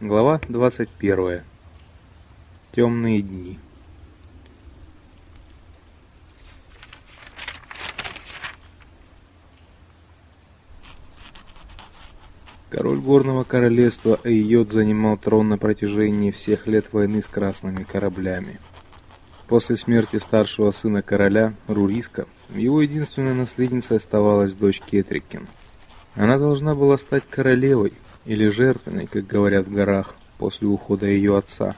Глава 21. Темные дни. Король горного королевства Эйот занимал трон на протяжении всех лет войны с красными кораблями. После смерти старшего сына короля, Руриска, его единственной наследницей оставалась дочь Кетрикин. Она должна была стать королевой, или жертвенной, как говорят в горах, после ухода ее отца.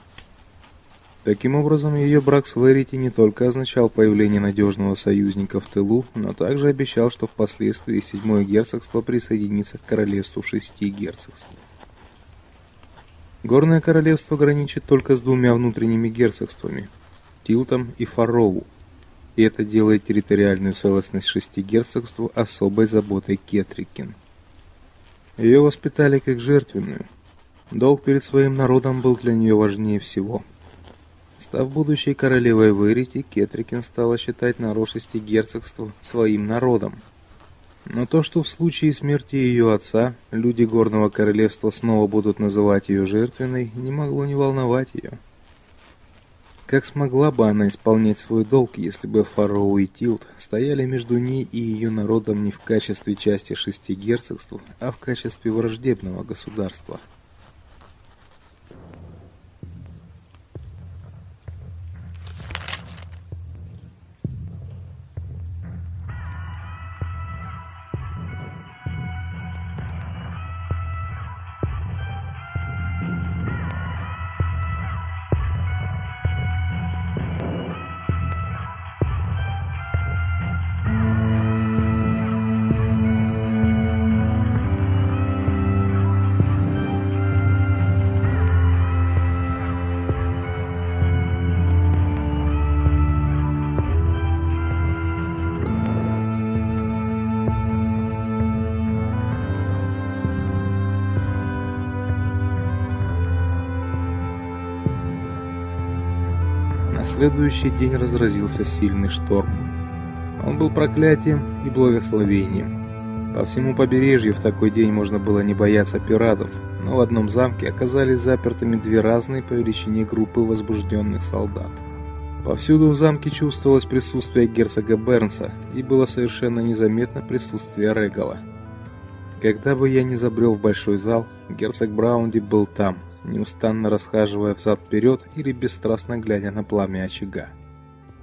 Таким образом, ее брак с Верити не только означал появление надежного союзника в тылу, но также обещал, что впоследствии седьмое герцогство присоединится к королевству шести герцогств. Горное королевство граничит только с двумя внутренними герцогствами Тилтом и Фароу. И это делает территориальную целостность шести герцогств особой заботой Кетрикин. Ее воспитали как жертвенную. Долг перед своим народом был для нее важнее всего. Став будущей королевой Верити, Кетрикин стала считать народ шести герцогств своим народом. Но то, что в случае смерти ее отца люди горного королевства снова будут называть ее жертвенной, не могло не волновать ее. Как смогла бы она исполнять свой долг, если бы Фароу и Тилт стояли между ней и ее народом не в качестве части шести герцогств, а в качестве враждебного государства? Следующий день разразился сильный шторм. Он был проклятием и благословением. По всему побережью в такой день можно было не бояться пиратов, но в одном замке оказались запертыми две разные по величине группы возбужденных солдат. Повсюду в замке чувствовалось присутствие герцога Бернса, и было совершенно незаметно присутствие Регала. Когда бы я ни забрел в большой зал, герцог Браунди был там – неустанно расхаживая взад-вперед или бесстрастно глядя на пламя очага.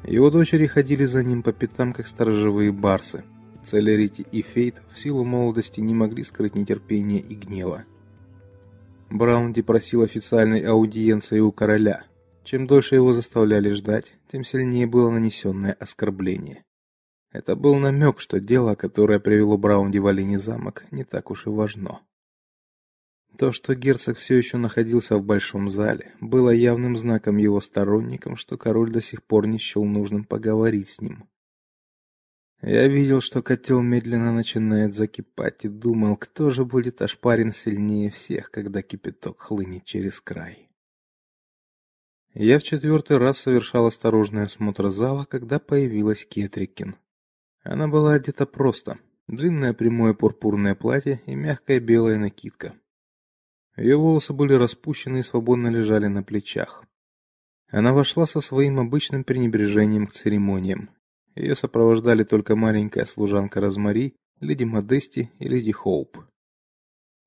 Его дочери ходили за ним по пятам, как сторожевые барсы. Целерити и Фейт в силу молодости не могли скрыть нетерпения и гнева. Браунди просил официальной аудиенции у короля. Чем дольше его заставляли ждать, тем сильнее было нанесенное оскорбление. Это был намек, что дело, которое привело Браунди в Оленей замок, не так уж и важно. То, что герцог все еще находился в большом зале, было явным знаком его сторонникам, что король до сих пор не счел нужным поговорить с ним. Я видел, что котел медленно начинает закипать и думал, кто же будет ошпарен сильнее всех, когда кипяток хлынет через край. Я в четвертый раз совершал осторожный осмотр зала, когда появилась Кетрикин. Она была одета просто: длинное прямое пурпурное платье и мягкая белая накидка. Ее волосы были распущены и свободно лежали на плечах. Она вошла со своим обычным пренебрежением к церемониям. Ее сопровождали только маленькая служанка Розмари, леди Модести и леди Хоуп.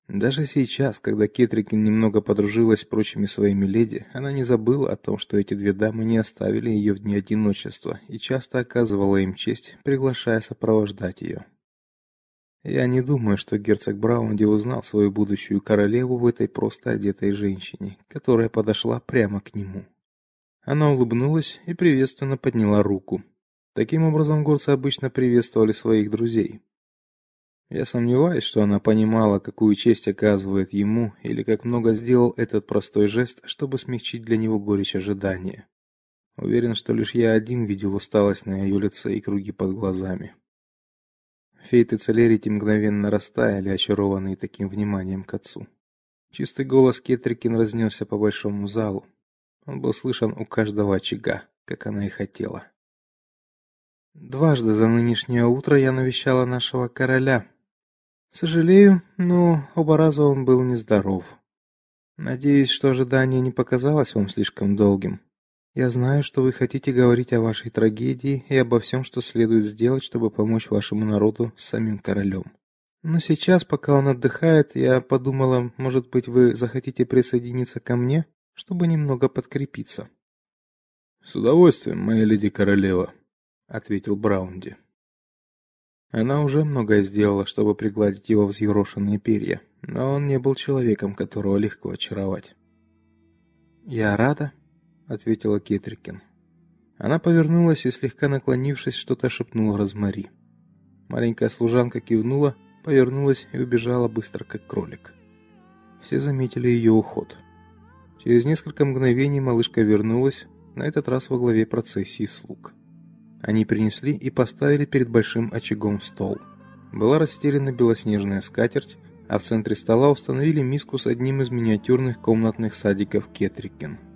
Даже сейчас, когда Кетрикин немного подружилась с прочими своими леди, она не забыла о том, что эти две дамы не оставили ее в дни одиночества и часто оказывала им честь, приглашая сопровождать ее. Я не думаю, что герцог Браунди узнал свою будущую королеву в этой просто одетой женщине, которая подошла прямо к нему. Она улыбнулась и приветственно подняла руку. Таким образом горцы обычно приветствовали своих друзей. Я сомневаюсь, что она понимала, какую честь оказывает ему, или как много сделал этот простой жест, чтобы смягчить для него горечь ожидания. Уверен, что лишь я один видел усталость на ее лице и круги под глазами. Фейт и Целерити мгновенно растаяли, очарованные таким вниманием к отцу. Чистый голос Кетрикин разнесся по большому залу. Он был слышен у каждого очага, как она и хотела. Дважды за нынешнее утро я навещала нашего короля. Сожалею, но оба раза он был нездоров. Надеюсь, что ожидание не показалось вам слишком долгим. Я знаю, что вы хотите говорить о вашей трагедии и обо всем, что следует сделать, чтобы помочь вашему народу с самим королем. Но сейчас, пока он отдыхает, я подумала, может быть, вы захотите присоединиться ко мне, чтобы немного подкрепиться. С удовольствием, моя леди королева, ответил Браунди. Она уже многое сделала, чтобы пригладить его взъерошенные перья, но он не был человеком, которого легко очаровать. "Я рада", ответила Кетрикин. Она повернулась и слегка наклонившись, что-то шепнула Розмари. Маленькая служанка кивнула, повернулась и убежала быстро, как кролик. Все заметили ее уход. Через несколько мгновений малышка вернулась, на этот раз во главе процессии слуг. Они принесли и поставили перед большим очагом стол. Была расстелена белоснежная скатерть, а в центре стола установили миску с одним из миниатюрных комнатных садиков Кетрикен.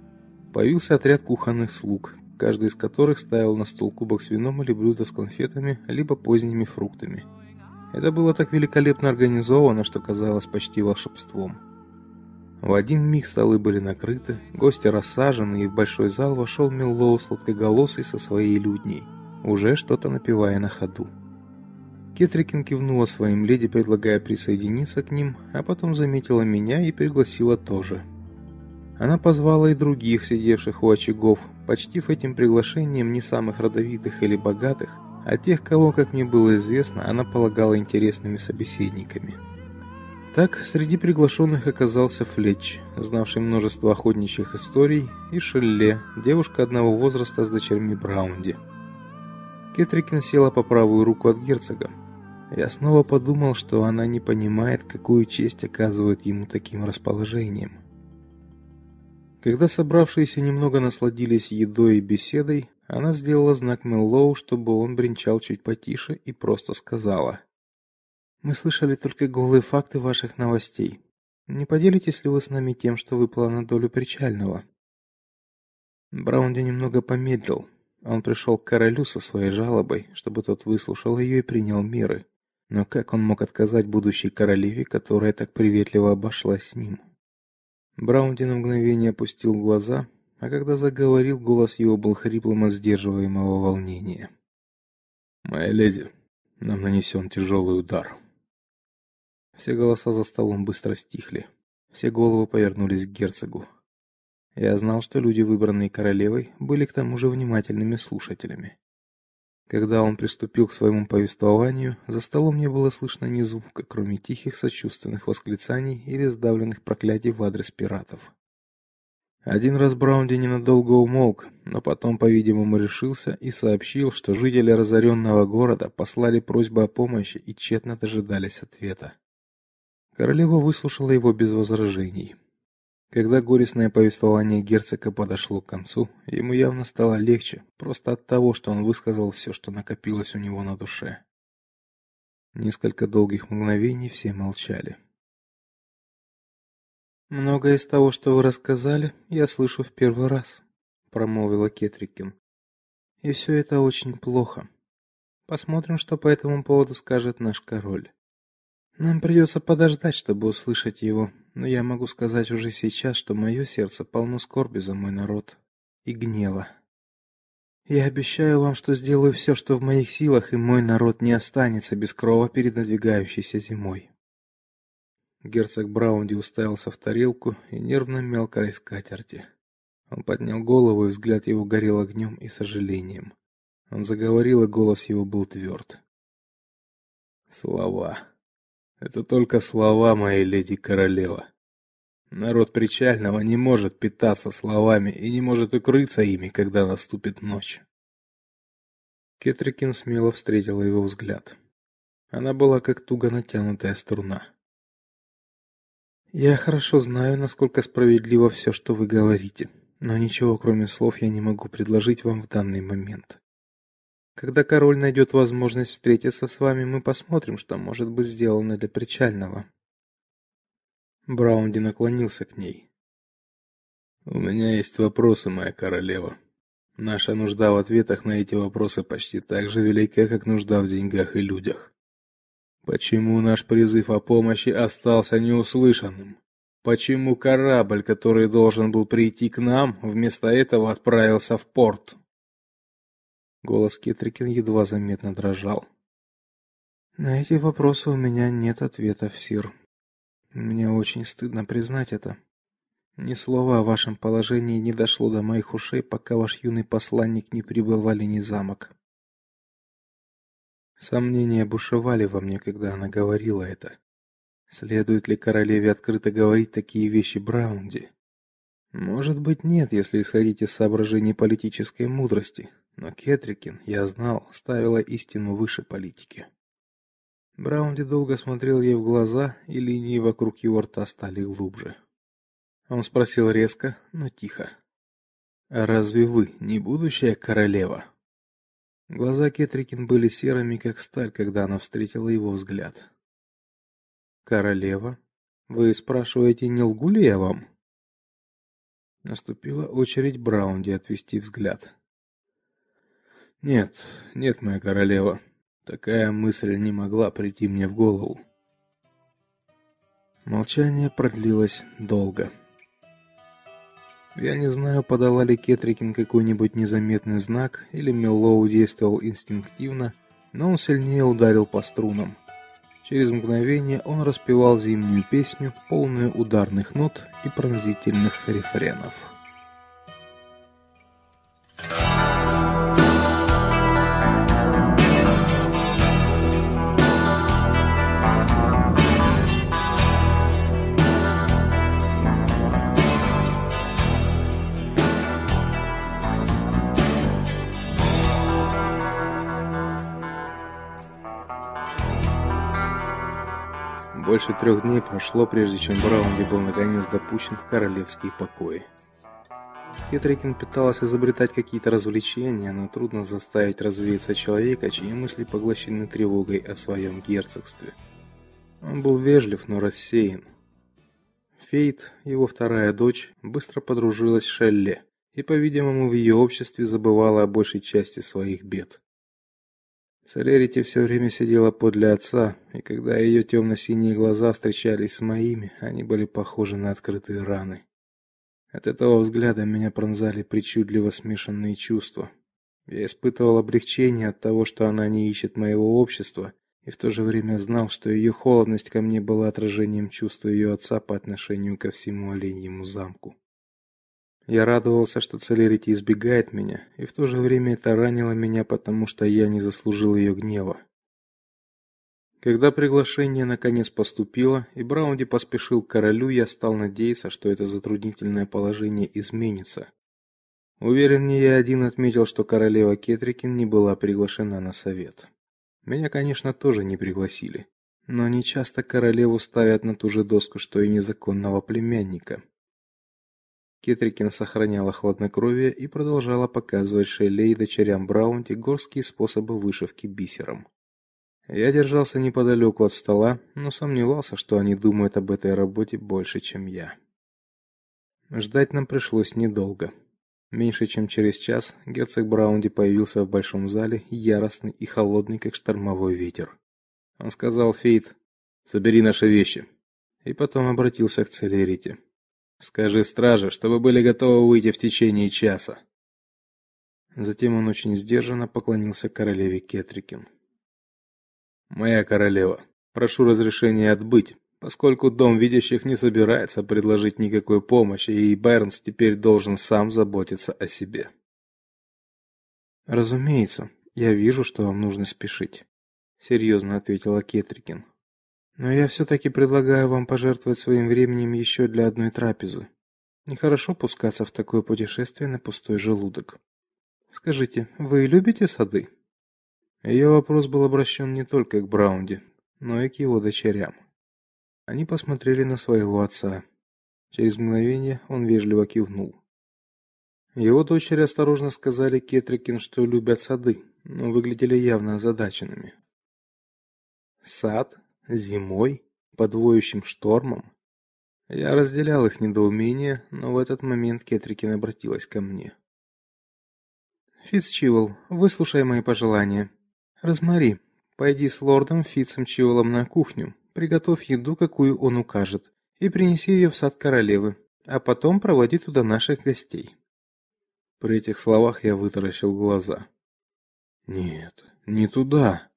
Появился отряд кухонных слуг, каждый из которых ставил на стол кубок с вином или блюдо с конфетами, либо поздними фруктами. Это было так великолепно организовано, что казалось почти волшебством. В один миг столы были накрыты, гости рассажены, и в большой зал вошел Миллоу сладкоголосый со своей людней, уже что-то напевая на ходу. Кетрикин кивнула своим леди, предлагая присоединиться к ним, а потом заметила меня и пригласила тоже. Она позвала и других, сидевших у очагов, почтив этим приглашением не самых родовитых или богатых, а тех, кого, как мне было известно, она полагала интересными собеседниками. Так, среди приглашенных оказался Флетч, знавший множество охотничьих историй, и Шелле, девушка одного возраста с дочерьми Браунди. Кетрикин села по правую руку от герцога. Я снова подумал, что она не понимает, какую честь оказывает ему таким расположением. Когда собравшиеся немного насладились едой и беседой, она сделала знак Меллоу, чтобы он бренчал чуть потише, и просто сказала: мы слышали только голые факты ваших новостей. Не поделитесь ли вы с нами тем, что выпало на долю причального? Браунди немного помедлил. Он пришел к королю со своей жалобой, чтобы тот выслушал ее и принял меры. Но как он мог отказать будущей королеве, которая так приветливо обошлась с ним? Браунди на мгновение опустил глаза, а когда заговорил, голос его был хриплым от сдерживаемого волнения. Моя леди, нам нанесен тяжелый удар. Все голоса за столом быстро стихли. Все головы повернулись к герцогу. Я знал, что люди, выбранные королевой, были к тому же внимательными слушателями. Когда он приступил к своему повествованию, за столом не было слышно ни звука, кроме тихих сочувственных восклицаний или сдавленных проклятий в адрес пиратов. Один раз Браунди ненадолго умолк, но потом, по-видимому, решился и сообщил, что жители разоренного города послали просьбу о помощи и тщетно дожидались ответа. Королева выслушала его без возражений. Когда горестное повествование герцога подошло к концу, ему явно стало легче, просто от того, что он высказал все, что накопилось у него на душе. Несколько долгих мгновений все молчали. Многое из того, что вы рассказали, я слышу в первый раз, промолвила Кетрикин. И все это очень плохо. Посмотрим, что по этому поводу скажет наш король. Нам придется подождать, чтобы услышать его, но я могу сказать уже сейчас, что мое сердце полно скорби за мой народ и гнева. Я обещаю вам, что сделаю все, что в моих силах, и мой народ не останется без крова перед надвигающейся зимой. Герцог Браунди уставился в тарелку и нервно мял край скатерти. Он поднял голову, и взгляд его горел огнем и сожалением. Он заговорил, и голос его был тверд. Слова. Это только слова моей леди королева. Народ причального не может питаться словами и не может укрыться ими, когда наступит ночь. Кетрикин смело встретила его взгляд. Она была как туго натянутая струна. Я хорошо знаю, насколько справедливо все, что вы говорите, но ничего, кроме слов, я не могу предложить вам в данный момент. Когда король найдет возможность встретиться с вами, мы посмотрим, что может быть сделано для причального. Браунди наклонился к ней. У меня есть вопросы, моя королева. Наша нужда в ответах на эти вопросы почти так же велика, как нужда в деньгах и людях. Почему наш призыв о помощи остался неуслышанным? Почему корабль, который должен был прийти к нам, вместо этого отправился в порт? Голос Кетрикин едва заметно дрожал. На эти вопросы у меня нет ответов, сир. Мне очень стыдно признать это. Ни слова о вашем положении не дошло до моих ушей, пока ваш юный посланник не прибыл в Оленей замок. Сомнения бушевали во мне, когда она говорила это. Следует ли королеве открыто говорить такие вещи Браунди? Может быть, нет, если исходить из соображений политической мудрости, но Кетрикин, я знал, ставила истину выше политики. Браунди долго смотрел ей в глаза, и линии вокруг его рта стали глубже. Он спросил резко, но тихо: "А разве вы не будущая королева?" Глаза Кетрикин были серыми, как сталь, когда она встретила его взгляд. Королева? Вы спрашиваете, не лгу ли я вам? Наступила очередь Браунди отвести взгляд. Нет, нет, моя королева. Такая мысль не могла прийти мне в голову. Молчание продлилось долго. Я не знаю, подала ли Кетрикин какой-нибудь незаметный знак или Меллоу действовал инстинктивно, но он сильнее ударил по струнам. Через мгновение он распевал зимнюю песню, полную ударных нот и пронзительных рефренов. Больше трех дней прошло, прежде чем Браунди был наконец допущен в королевские покои. Кетрикин пыталась изобретать какие-то развлечения, но трудно заставить развеяться человека, чьи мысли поглощены тревогой о своем герцогстве. Он был вежлив, но рассеян. Фейт, его вторая дочь, быстро подружилась с Шелле и, по-видимому, в ее обществе забывала о большей части своих бед. Солерити все время сидела подле отца, и когда ее темно-синие глаза встречались с моими, они были похожи на открытые раны. От этого взгляда меня пронзали причудливо смешанные чувства. Я испытывал облегчение от того, что она не ищет моего общества, и в то же время знал, что ее холодность ко мне была отражением чувств ее отца по отношению ко всему Оленьему замку. Я радовался, что Целерити избегает меня, и в то же время это ранило меня, потому что я не заслужил ее гнева. Когда приглашение наконец поступило, и Браунди поспешил к королю, я стал надеяться, что это затруднительное положение изменится. Уверен, я один отметил, что королева Кетрикин не была приглашена на совет. Меня, конечно, тоже не пригласили, но не часто королеву ставят на ту же доску, что и незаконного племянника. Кетрикин сохраняла хладнокровие и продолжала показывать Шелле и дочерям Браунти горские способы вышивки бисером. Я держался неподалеку от стола, но сомневался, что они думают об этой работе больше, чем я. Ждать нам пришлось недолго. Меньше чем через час герцог Браунди появился в большом зале, яростный и холодный, как штормовой ветер. Он сказал Фейт: "Собери наши вещи". И потом обратился к Целерите. Скажи страже, чтобы были готовы выйти в течение часа. Затем он очень сдержанно поклонился королеве Кетрикин. Моя королева, прошу разрешения отбыть, поскольку дом видящих не собирается предложить никакой помощи, и Бернс теперь должен сам заботиться о себе. Разумеется, я вижу, что вам нужно спешить, серьезно ответила Кетрикин. Но я все таки предлагаю вам пожертвовать своим временем еще для одной трапезы. Нехорошо пускаться в такое путешествие на пустой желудок. Скажите, вы любите сады? Ее вопрос был обращен не только к Браунди, но и к его дочерям. Они посмотрели на своего отца. Через мгновение он вежливо кивнул. Его дочери осторожно сказали Кетрикин, что любят сады, но выглядели явно озадаченными. Сад Зимой? Под воющим штормом? Я разделял их недоумение, но в этот момент Кетрикин обратилась ко мне. Фицчивл, выслушай мои пожелания. Розмари, пойди с лордом Фитцем Чиволом на кухню, приготовь еду, какую он укажет, и принеси ее в сад королевы, а потом проводи туда наших гостей. При этих словах я вытаращил глаза. Нет, не туда.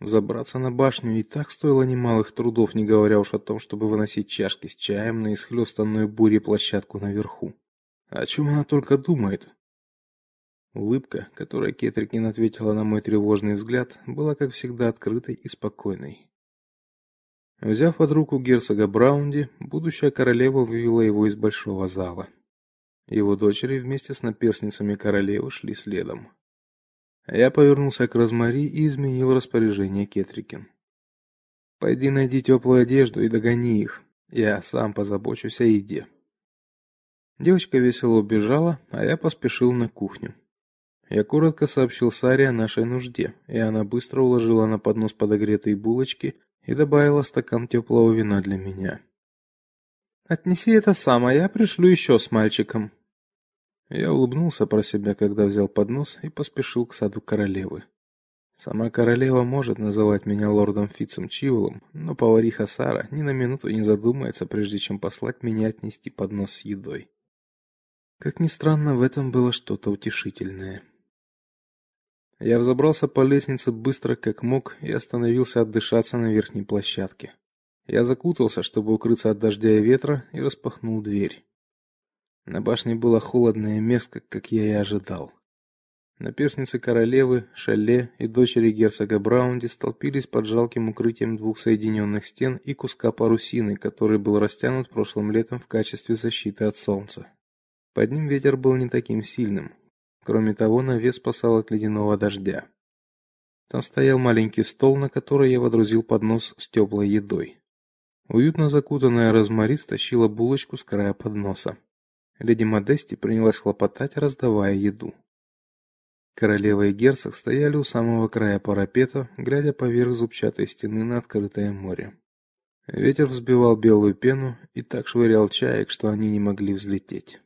Забраться на башню и так стоило немалых трудов, не говоря уж о том, чтобы выносить чашки с чаем на исхлестанную бурей площадку наверху. О чем она только думает? Улыбка, которой Кетрикин ответила на мой тревожный взгляд, была, как всегда, открытой и спокойной. Взяв под руку герцога Браунди, будущая королева вывела его из большого зала. Его дочери вместе с наперсницами королевы шли следом. Я повернулся к Розмари и изменил распоряжение Кетрикин. Пойди найди теплую одежду и догони их. Я сам позабочусь о еде. Девочка весело убежала, а я поспешил на кухню. Я коротко сообщил Саре о нашей нужде, и она быстро уложила на поднос подогретые булочки и добавила стакан теплого вина для меня. Отнеси это сам, а я пришлю еще с мальчиком. Я улыбнулся про себя, когда взял поднос и поспешил к саду королевы. Сама королева может называть меня лордом Фитцем Чиволом, но повариха Сара ни на минуту не задумается, прежде чем послать меня отнести поднос с едой. Как ни странно, в этом было что-то утешительное. Я взобрался по лестнице быстро, как мог, и остановился отдышаться на верхней площадке. Я закутался, чтобы укрыться от дождя и ветра, и распахнул дверь. На башне было холодно и мерзко, как я и ожидал. Наперсницы королевы, Шале и дочери герцога Браунди столпились под жалким укрытием двух соединенных стен и куска парусины, который был растянут прошлым летом в качестве защиты от солнца. Под ним ветер был не таким сильным. Кроме того, навес спасал от ледяного дождя. Там стоял маленький стол, на который я водрузил поднос с теплой едой. Уютно закутанная Розмари стащила булочку с края подноса. Леди Модести принялась хлопотать, раздавая еду. Королева и герцог стояли у самого края парапета, глядя поверх зубчатой стены на открытое море. Ветер взбивал белую пену и так швырял чаек, что они не могли взлететь.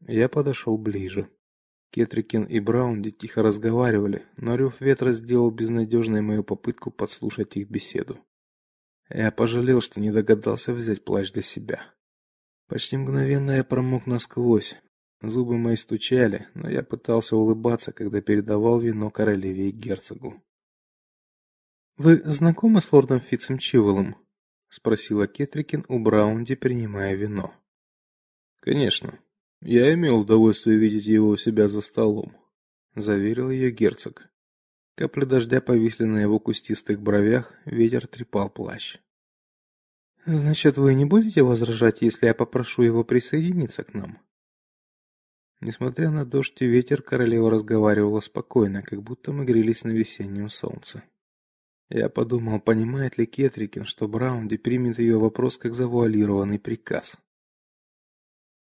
Я подошел ближе. Кетрикин и Браунди тихо разговаривали, но рев ветра сделал безнадежной мою попытку подслушать их беседу. Я пожалел, что не догадался взять плащ для себя. Почти мгновенно я промок насквозь. Зубы мои стучали, но я пытался улыбаться, когда передавал вино королеве и герцогу. Вы знакомы с лордом Фитцем Чиволом? спросила Кетрикин у Браунди, принимая вино. Конечно, я имел удовольствие видеть его у себя за столом, заверил ее герцог. Капли дождя повисли на его кустистых бровях, ветер трепал плащ. Значит, вы не будете возражать, если я попрошу его присоединиться к нам? Несмотря на дождь и ветер, королева разговаривала спокойно, как будто мы грелись на весеннем солнце. Я подумал, понимает ли Кетрикин, что Браунди примет ее вопрос как завуалированный приказ.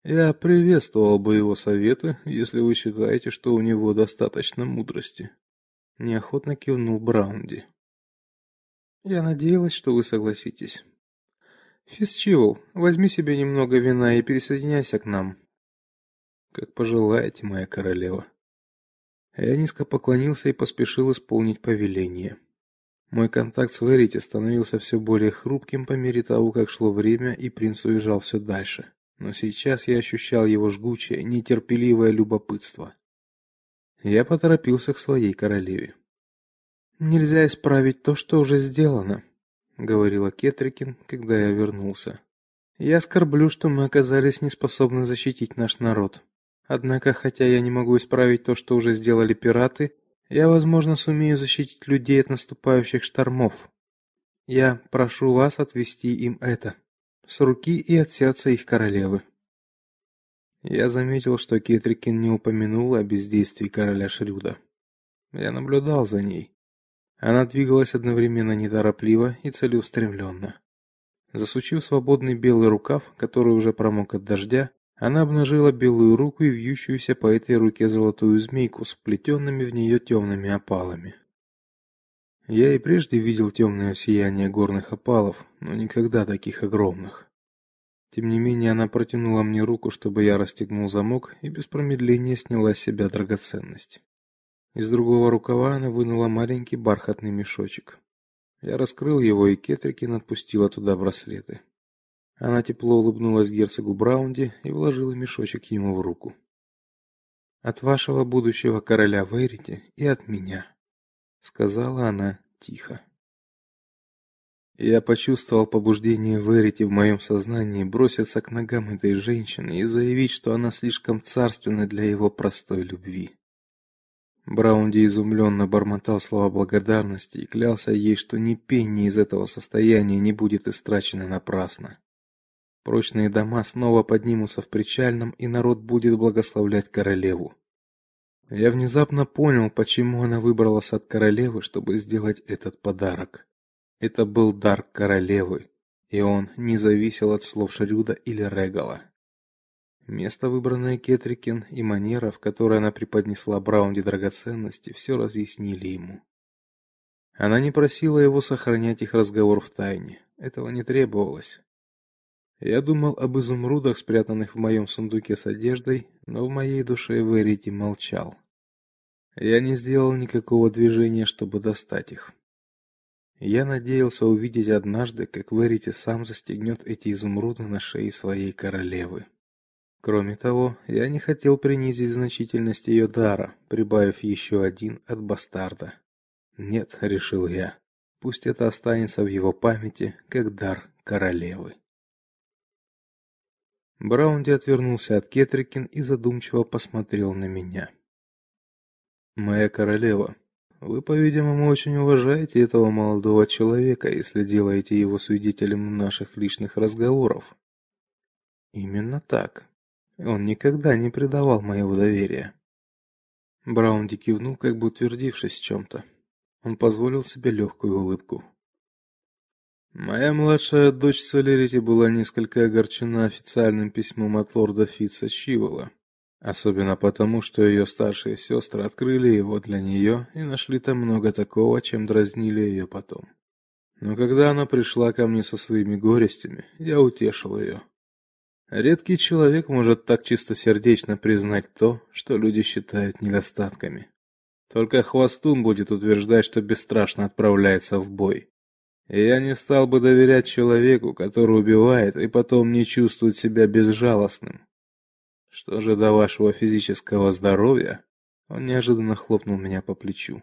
Я приветствовал бы его советы, если вы считаете, что у него достаточно мудрости. Неохотно кивнул Браунди. Я надеялась, что вы согласитесь. Фисчивл, возьми себе немного вина и присоединяйся к нам. Как пожелаете, моя королева. Я низко поклонился и поспешил исполнить повеление. Мой контакт с Верити становился все более хрупким по мере того, как шло время, и принц уезжал все дальше но сейчас я ощущал его жгучее, нетерпеливое любопытство. Я поторопился к своей королеве. Нельзя исправить то, что уже сделано, говорила Кетрикин, когда я вернулся. Я скорблю, что мы оказались неспособны защитить наш народ. Однако, хотя я не могу исправить то, что уже сделали пираты, я, возможно, сумею защитить людей от наступающих штормов. Я прошу вас отвести им это с руки и от сердца их королевы. Я заметил, что Кетрикин не упомянула о бездействии короля Шрюда. Я наблюдал за ней. Она двигалась одновременно неторопливо и целеустремленно. Засучив свободный белый рукав, который уже промок от дождя, она обнажила белую руку и вьющуюся по этой руке золотую змейку с вплетенными в нее темными опалами. Я и прежде видел темное сияние горных опалов, но никогда таких огромных. Тем не менее, она протянула мне руку, чтобы я расстегнул замок, и без промедления сняла с себя драгоценность. Из другого рукава она вынула маленький бархатный мешочек. Я раскрыл его, и Кетрикин отпустила туда браслеты. Она тепло улыбнулась герцогу Браунди и вложила мешочек ему в руку. От вашего будущего короля Верити и от меня, сказала она тихо. Я почувствовал побуждение Верити в моем сознании броситься к ногам этой женщины и заявить, что она слишком царственна для его простой любви. Браунди изумленно бормотал слова благодарности и клялся ей, что ни пенни из этого состояния не будет истрачено напрасно. Прочные дома снова поднимутся в причальном, и народ будет благословлять королеву. Я внезапно понял, почему она выбрала сад королевы, чтобы сделать этот подарок. Это был дар королевы, и он не зависел от слов Шрюда или Регала. Место, выбранное Кетрикин, и манера, в которой она преподнесла Браунди драгоценности, все разъяснили ему. Она не просила его сохранять их разговор в тайне. Этого не требовалось. Я думал об изумрудах, спрятанных в моем сундуке с одеждой, но в моей душе Верити молчал. Я не сделал никакого движения, чтобы достать их. Я надеялся увидеть однажды, как Верити сам застегнет эти изумруды на шее своей королевы. Кроме того, я не хотел принизить значительность ее дара, прибавив еще один от бастарда. Нет, решил я. Пусть это останется в его памяти как дар королевы. Браунди отвернулся от Кетрикин и задумчиво посмотрел на меня. Моя королева, вы, по-видимому, очень уважаете этого молодого человека, если делаете его свидетелем наших личных разговоров. Именно так. Он никогда не предавал моего доверия. Браунди кивнул, как бы утвердившись в чем то Он позволил себе легкую улыбку. Моя младшая дочь Солерити была несколько огорчена официальным письмом от лорда Фитца Чивола. Особенно потому, что ее старшие сестры открыли его для нее и нашли там много такого, чем дразнили ее потом. Но когда она пришла ко мне со своими горестями, я утешил ее. Редкий человек может так чистосердечно признать то, что люди считают недостатками. Только хвостун будет утверждать, что бесстрашно отправляется в бой. И я не стал бы доверять человеку, который убивает и потом не чувствует себя безжалостным. Что же до вашего физического здоровья? Он неожиданно хлопнул меня по плечу.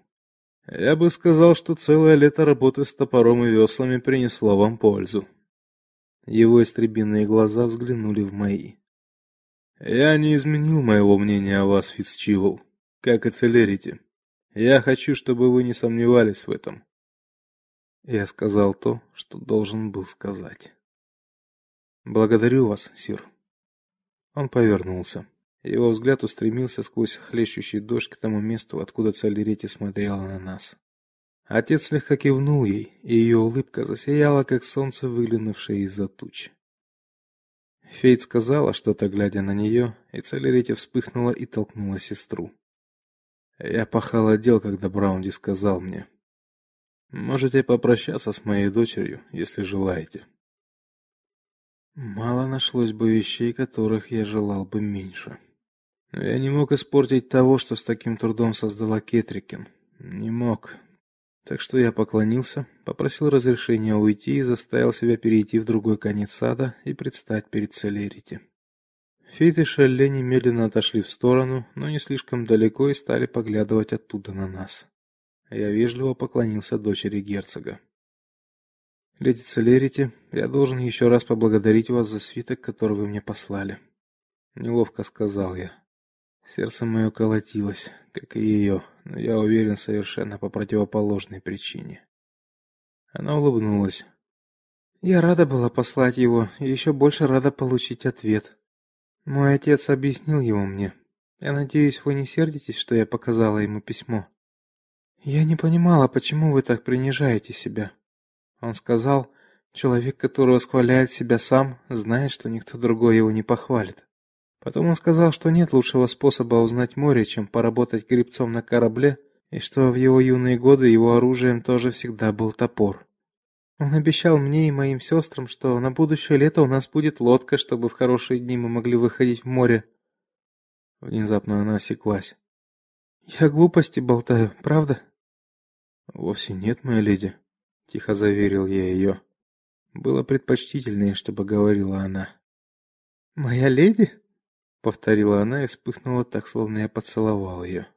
Я бы сказал, что целое лето работы с топором и веслами принесло вам пользу. Его истребиные глаза взглянули в мои. Я не изменил моего мнения о вас, Фицчивл, как и Целерити. Я хочу, чтобы вы не сомневались в этом. Я сказал то, что должен был сказать. Благодарю вас, сир. Он повернулся. Его взгляд устремился сквозь хлещущий дождь к тому месту, откуда Цалерети смотрела на нас. Отец слегка кивнул ей, и ее улыбка засияла, как солнце, выглянувшее из-за туч. Фейт сказала что-то, глядя на нее, и Цалерети вспыхнула и толкнула сестру. Я похолодел, когда Браунди сказал мне: "Можете попрощаться с моей дочерью, если желаете". Мало нашлось бы вещей, которых я желал бы меньше. Но я не мог испортить того, что с таким трудом создала Кетрикин. Не мог. Так что я поклонился, попросил разрешения уйти и заставил себя перейти в другой конец сада и предстать перед Целерити. Фейт и Шелле немедленно отошли в сторону, но не слишком далеко и стали поглядывать оттуда на нас. Я вежливо поклонился дочери герцога. Леди Целерити, я должен еще раз поблагодарить вас за свиток, который вы мне послали. Неловко сказал я. Сердце мое колотилось, как и ее, но я уверен совершенно по противоположной причине. Она улыбнулась. Я рада была послать его, и еще больше рада получить ответ. Мой отец объяснил его мне. Я надеюсь, вы не сердитесь, что я показала ему письмо. Я не понимала, почему вы так принижаете себя. Он сказал, человек, который восхваляет себя сам, знает, что никто другой его не похвалит. Потом он сказал, что нет лучшего способа узнать море, чем поработать гребцом на корабле, и что в его юные годы его оружием тоже всегда был топор. Он обещал мне и моим сестрам, что на будущее лето у нас будет лодка, чтобы в хорошие дни мы могли выходить в море. Внезапно она осеклась. Я глупости болтаю, правда? Вовсе нет, моя леди тихо заверил я ее. было предпочтительнее, чтобы говорила она. "Моя леди?" Повторила она и вспыхнула так, словно я поцеловал ее.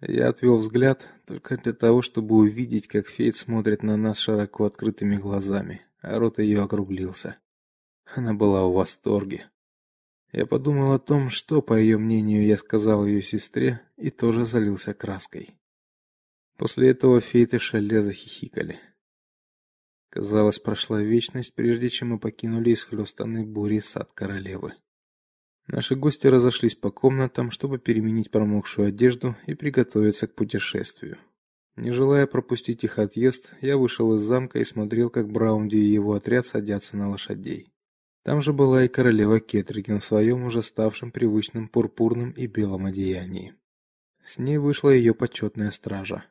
Я отвел взгляд только для того, чтобы увидеть, как Фейт смотрит на нас широко открытыми глазами, а рот ее округлился. Она была в восторге. Я подумал о том, что, по ее мнению, я сказал ее сестре, и тоже залился краской. После этого Фейт и Шале захихикали. Казалось, прошла вечность, прежде чем мы покинули исхлестанный бурей сад королевы. Наши гости разошлись по комнатам, чтобы переменить промокшую одежду и приготовиться к путешествию. Не желая пропустить их отъезд, я вышел из замка и смотрел, как Браунди и его отряд садятся на лошадей. Там же была и королева Кетриген в своем уже ставшем привычном пурпурном и белом одеянии. С ней вышла ее почетная стража.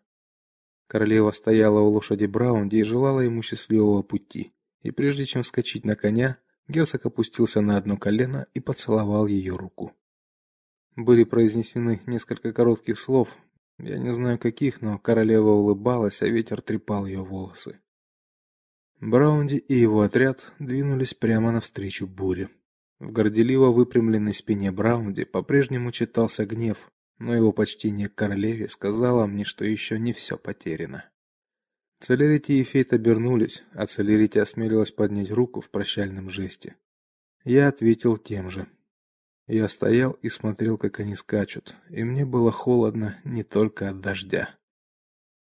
Королева стояла у лошади Браунди и желала ему счастливого пути. И прежде чем вскочить на коня, Герцог опустился на одно колено и поцеловал ее руку. Были произнесены несколько коротких слов. Я не знаю каких, но королева улыбалась, а ветер трепал ее волосы. Браунди и его отряд двинулись прямо навстречу буре. В горделиво выпрямленной спине Браунди по-прежнему читался гнев, но его почтение к королеве сказало мне, что еще не все потеряно. Целерити и Фейт обернулись, а Целерити осмелилась поднять руку в прощальном жесте. Я ответил тем же. Я стоял и смотрел, как они скачут, и мне было холодно не только от дождя.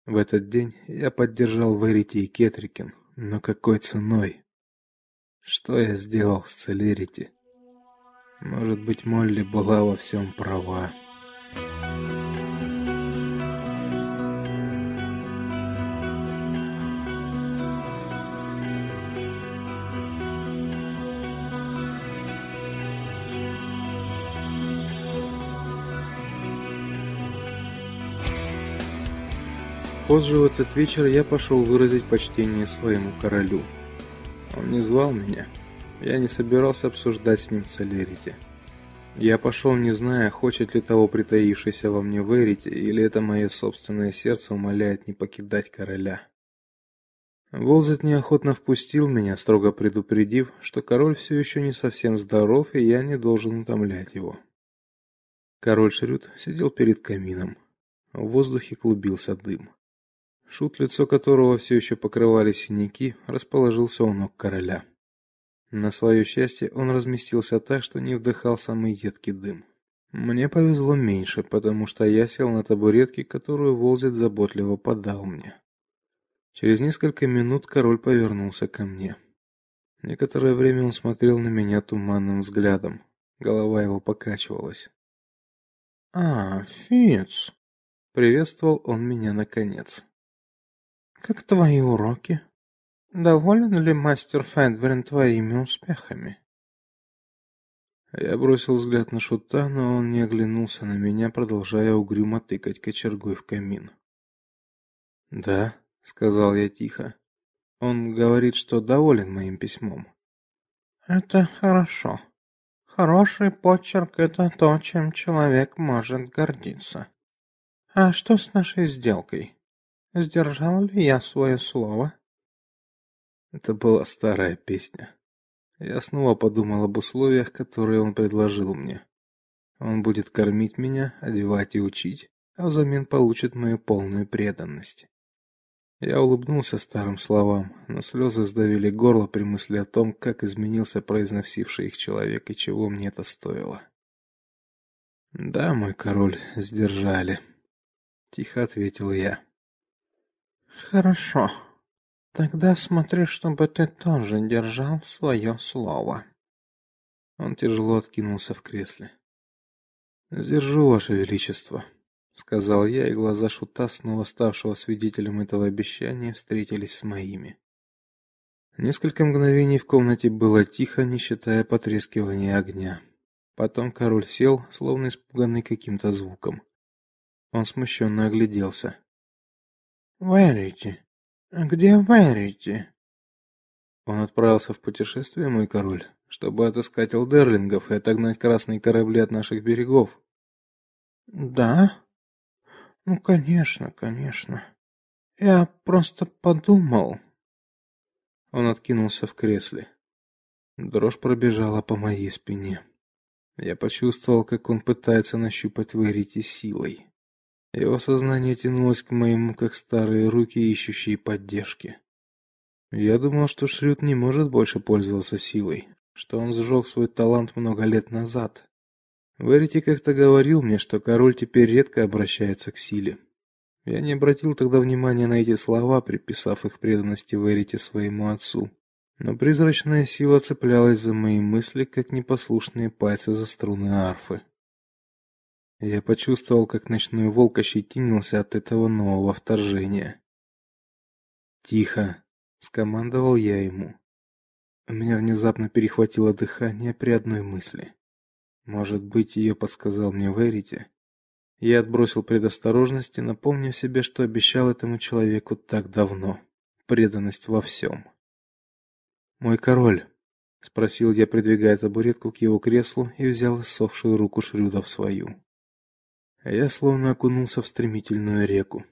В этот день я поддержал Верити и Кетрикин, но какой ценой? Что я сделал с Целерити? Может быть, Молли была во всем права. Позже в этот вечер я пошел выразить почтение своему королю. Он не звал меня. Я не собирался обсуждать с ним Целерити. Я пошел, не зная, хочет ли того притаившийся во мне Верити, или это мое собственное сердце умоляет не покидать короля. Волзет неохотно впустил меня, строго предупредив, что король все еще не совсем здоров, и я не должен утомлять его. Король Шрюд сидел перед камином. В воздухе клубился дым. Шут, лицо которого все еще покрывали синяки, расположился у ног короля. На свое счастье, он разместился так, что не вдыхал самый едкий дым. Мне повезло меньше, потому что я сел на табуретке, которую Волзет заботливо подал мне. Через несколько минут король повернулся ко мне. Некоторое время он смотрел на меня туманным взглядом. Голова его покачивалась. "А, Фиц", приветствовал он меня наконец. Как твои уроки? Доволен ли мастер Федверин твоими успехами? Я бросил взгляд на шута, но он не оглянулся на меня, продолжая угрюмо тыкать кочергой в камин. "Да", сказал я тихо. Он говорит, что доволен моим письмом. Это хорошо. Хороший почерк это то, чем человек может гордиться. А что с нашей сделкой? Сдержал ли я свое слово? Это была старая песня. Я снова подумал об условиях, которые он предложил мне. Он будет кормить меня, одевать и учить, а взамен получит мою полную преданность. Я улыбнулся старым словам, но слезы сдавили горло при мысли о том, как изменился произносивший их человек и чего мне это стоило. Да, мой король, сдержали, тихо ответил я. Хорошо. Тогда смотри, чтобы ты тоже держал свое слово. Он тяжело откинулся в кресле. Сдержу, ваше величество, сказал я, и глаза шута, снова ставшего свидетелем этого обещания, встретились с моими. Несколько мгновений в комнате было тихо, не считая потрескивания огня. Потом король сел, словно испуганный каким-то звуком. Он смущенно огляделся. Верите? Где Верите? Он отправился в путешествие, мой король, чтобы отыскать элдерлингов и отогнать красные корабли от наших берегов. Да? Ну, конечно, конечно. Я просто подумал. Он откинулся в кресле. Дрожь пробежала по моей спине. Я почувствовал, как он пытается нащупать Верити силой. Его сознание тянулось к моему, как старые руки, ищущие поддержки. Я думал, что Шрюд не может больше пользоваться силой, что он сжег свой талант много лет назад. Верити как-то говорил мне, что король теперь редко обращается к силе. Я не обратил тогда внимания на эти слова, приписав их преданности Верити своему отцу. Но призрачная сила цеплялась за мои мысли, как непослушные пальцы за струны арфы. Я почувствовал, как ночной волк ощетинился от этого нового вторжения. "Тихо", скомандовал я ему. У меня внезапно перехватило дыхание при одной мысли. Может быть, ее подсказал мне Верити? Я отбросил предосторожности, напомнив себе, что обещал этому человеку так давно преданность во всем. Мой король, спросил я, придвигая табуретку к его креслу и взял иссохшую руку Шрюда в свою. Я словно окунулся в стремительную реку.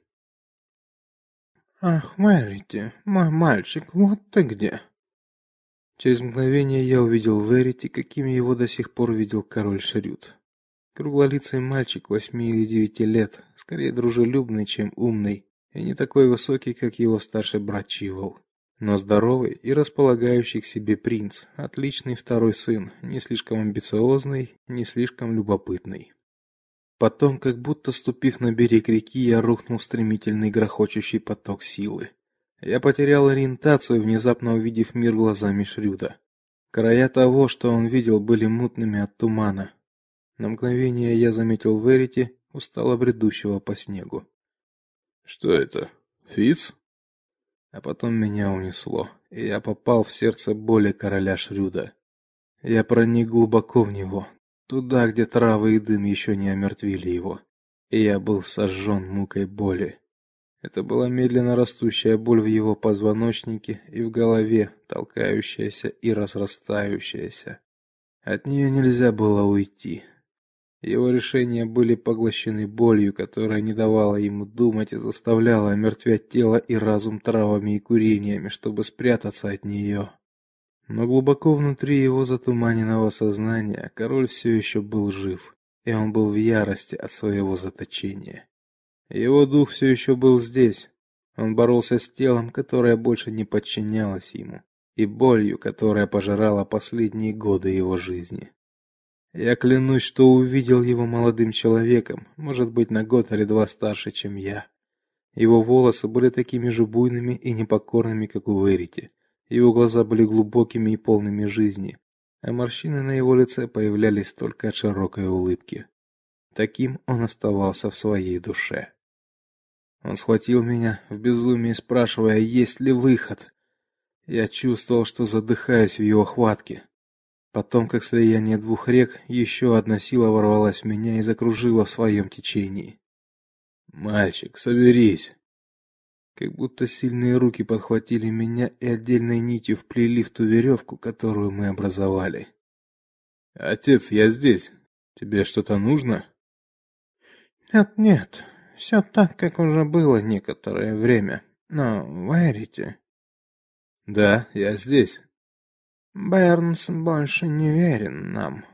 Ах, Верити, мой мальчик, вот ты где. Через мгновение я увидел Верити, каким его до сих пор видел король Шрюд. Круглолицый мальчик восьми или девяти лет, скорее дружелюбный, чем умный, и не такой высокий, как его старший брат Чивол но здоровый и располагающий к себе принц, отличный второй сын, не слишком амбициозный, не слишком любопытный. Потом, как будто ступив на берег реки, я рухнул в стремительный грохочущий поток силы. Я потерял ориентацию, внезапно увидев мир глазами Шрюда. Края того, что он видел, были мутными от тумана. На мгновение я заметил Верити, устало бредущего по снегу. Что это? Фиц? А потом меня унесло, и я попал в сердце боли короля Шрюда. Я проник глубоко в него, туда, где травы и дым еще не омертвили его, и я был сожжен мукой боли. Это была медленно растущая боль в его позвоночнике и в голове, толкающаяся и разрастающаяся. От нее нельзя было уйти. Его решения были поглощены болью, которая не давала ему думать и заставляла омертвять тело и разум травами и курениями, чтобы спрятаться от нее. Но глубоко внутри его затуманенного сознания король все еще был жив, и он был в ярости от своего заточения. Его дух все еще был здесь. Он боролся с телом, которое больше не подчинялось ему, и болью, которая пожирала последние годы его жизни. Я клянусь, что увидел его молодым человеком, может быть, на год или два старше, чем я. Его волосы были такими же буйными и непокорными, как у Верити. Его глаза были глубокими и полными жизни, а морщины на его лице появлялись только от широкой улыбки. Таким он оставался в своей душе. Он схватил меня в безумии, спрашивая, есть ли выход. Я чувствовал, что задыхаюсь в его хватке. Потом, как слияние двух рек, еще одна сила ворвалась в меня и закружила в своем течении. Мальчик, соберись. Как будто сильные руки подхватили меня и отдельной нитью вплели в ту веревку, которую мы образовали. Отец, я здесь. Тебе что-то нужно? Нет, нет. Все так, как уже было некоторое время. Но верите? Да, я здесь. Бернс больше не верен нам.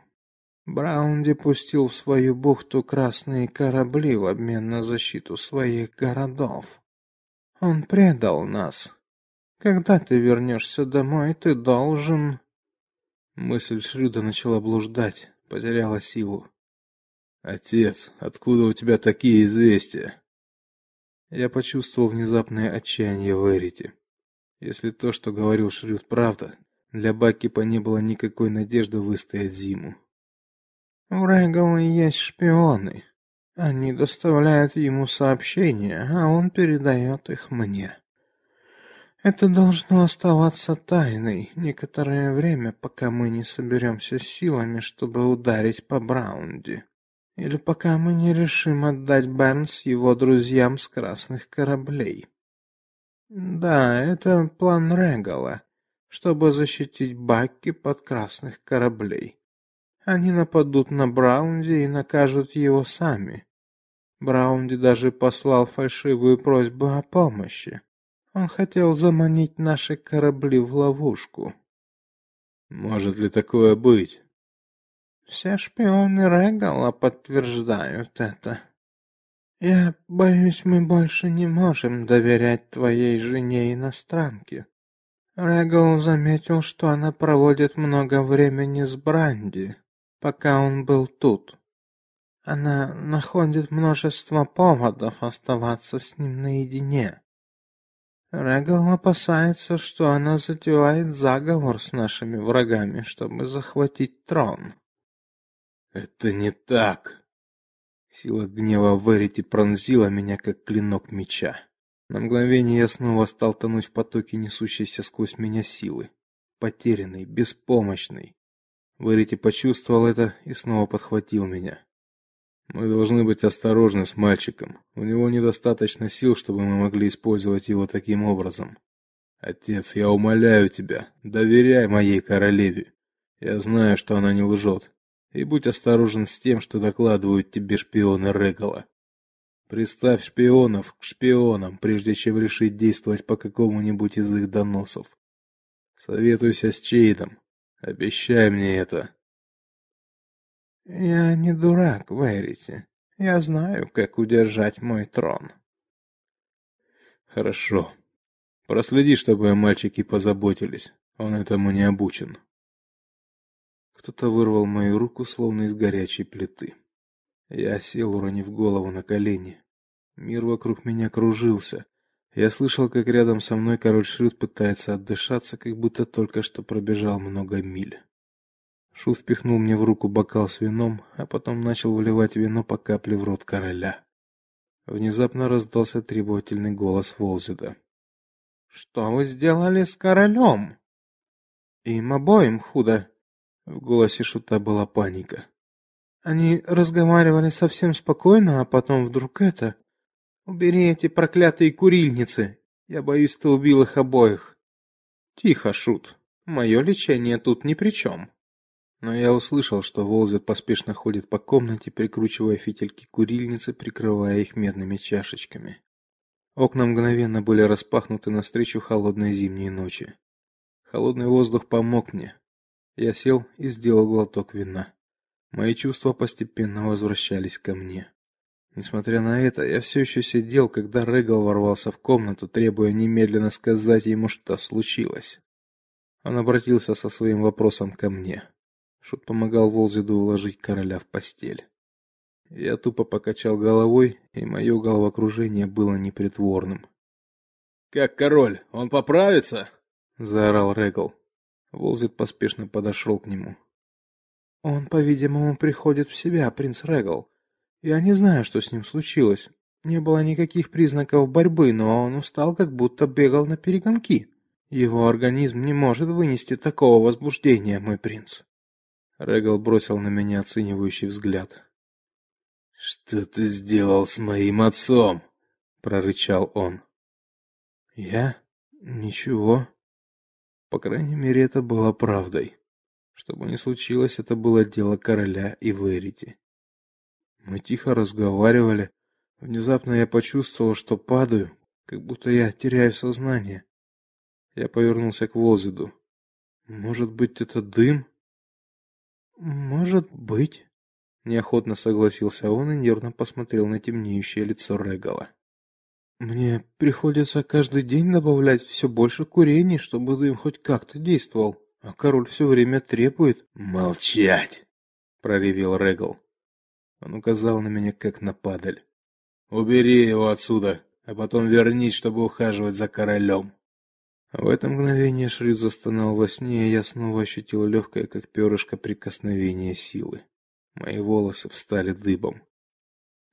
Браунди пустил в свою бухту красные корабли в обмен на защиту своих городов. Он предал нас. Когда ты вернешься домой, ты должен Мысль Шрюда начала блуждать, потеряла силу. Отец, откуда у тебя такие известия? Я почувствовал внезапное отчаяние в Эрите. Если то, что говорил Шрюд, правда, для Бакипа не было никакой надежды выстоять зиму. У Регала есть шпионы. Они доставляют ему сообщения, а он передает их мне. Это должно оставаться тайной некоторое время, пока мы не соберемся силами, чтобы ударить по Браунди. Или пока мы не решим отдать Бернс его друзьям с красных кораблей. Да, это план Регала чтобы защитить Бакки под красных кораблей. Они нападут на Браунди и накажут его сами. Браунди даже послал фальшивую просьбу о помощи. Он хотел заманить наши корабли в ловушку. Может ли такое быть? Все шпионы Регала подтверждают это. Я боюсь, мы больше не можем доверять твоей жене-иностранке. Регал заметил, что она проводит много времени с Бранди, пока он был тут. Она находит множество поводов оставаться с ним наедине. Регал опасается, что она затевает заговор с нашими врагами, чтобы захватить трон. Это не так. Сила гнева Верити пронзила меня как клинок меча. На мгновение я снова стал тонуть в потоке несущейся сквозь меня силы, потерянный, беспомощный. Верити почувствовал это и снова подхватил меня. Мы должны быть осторожны с мальчиком. У него недостаточно сил, чтобы мы могли использовать его таким образом. Отец, я умоляю тебя, доверяй моей королеве. Я знаю, что она не лжет. И будь осторожен с тем, что докладывают тебе шпионы Регала. Приставь шпионов к шпионам, прежде чем решить действовать по какому-нибудь из их доносов. Советуйся с Чейдом. Обещай мне это. Я не дурак, верите? Я знаю, как удержать мой трон. Хорошо. Проследи, чтобы мальчики позаботились. Он этому не обучен. Кто-то вырвал мою руку словно из горячей плиты. Я сел, уронив голову на колени. Мир вокруг меня кружился. Я слышал, как рядом со мной король Шрюд пытается отдышаться, как будто только что пробежал много миль. Шут впихнул мне в руку бокал с вином, а потом начал выливать вино по капле в рот короля. Внезапно раздался требовательный голос Волзида. Что вы сделали с королем?» Им обоим худо. В голосе шута была паника. Они разговаривали совсем спокойно, а потом вдруг это Убери эти проклятые курильницы. Я боюсь, ты убил их обоих. Тихо, шут. Мое лечение тут ни при чем. Но я услышал, что Волзет поспешно ходит по комнате, прикручивая фитильки курильницы, прикрывая их медными чашечками. Окна мгновенно были распахнуты навстречу холодной зимней ночи. Холодный воздух помог мне. Я сел и сделал глоток вина. Мои чувства постепенно возвращались ко мне. Несмотря на это, я все еще сидел, когда Регал ворвался в комнату, требуя немедленно сказать ему, что случилось. Он обратился со своим вопросом ко мне. Шут помогал Волзиду уложить короля в постель. Я тупо покачал головой, и мое головокружение было непритворным. Как король, он поправится? заорал Регал. Волзид поспешно подошел к нему. Он, по-видимому, приходит в себя, принц Регал. Я не знаю, что с ним случилось. Не было никаких признаков борьбы, но он устал, как будто бегал на перегонки. Его организм не может вынести такого возбуждения, мой принц. Регал бросил на меня оценивающий взгляд. Что ты сделал с моим отцом? прорычал он. Я ничего. По крайней мере, это было правдой. Что бы ни случилось, это было дело короля и Верити. Мы тихо разговаривали. Внезапно я почувствовал, что падаю, как будто я теряю сознание. Я повернулся к Возиду. Может быть, это дым? Может быть, неохотно согласился он и нервно посмотрел на темнеющее лицо Регала. Мне приходится каждый день добавлять все больше курений, чтобы дым хоть как-то действовал, а король все время требует молчать, проревел Регал. Он указал на меня как на падаль. Убери его отсюда, а потом вернись, чтобы ухаживать за королем. В это мгновение Шрюд застонал во сне, и я снова ощутил легкое, как перышко, прикосновение силы. Мои волосы встали дыбом.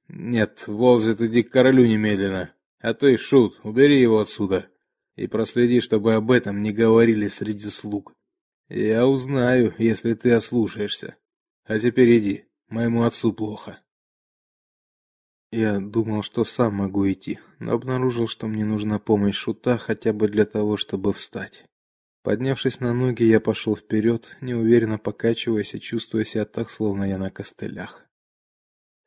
Нет, Волзит, иди к королю немедленно. А ты, Шут, убери его отсюда и проследи, чтобы об этом не говорили среди слуг. Я узнаю, если ты ослушаешься. А теперь иди. Моему отцу плохо. Я думал, что сам могу идти, но обнаружил, что мне нужна помощь шута хотя бы для того, чтобы встать. Поднявшись на ноги, я пошел вперед, неуверенно покачиваясь и чувствуя себя так, словно я на костылях.